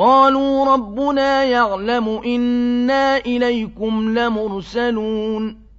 قالوا ربنا يعلم إنا إليكم لمرسلون.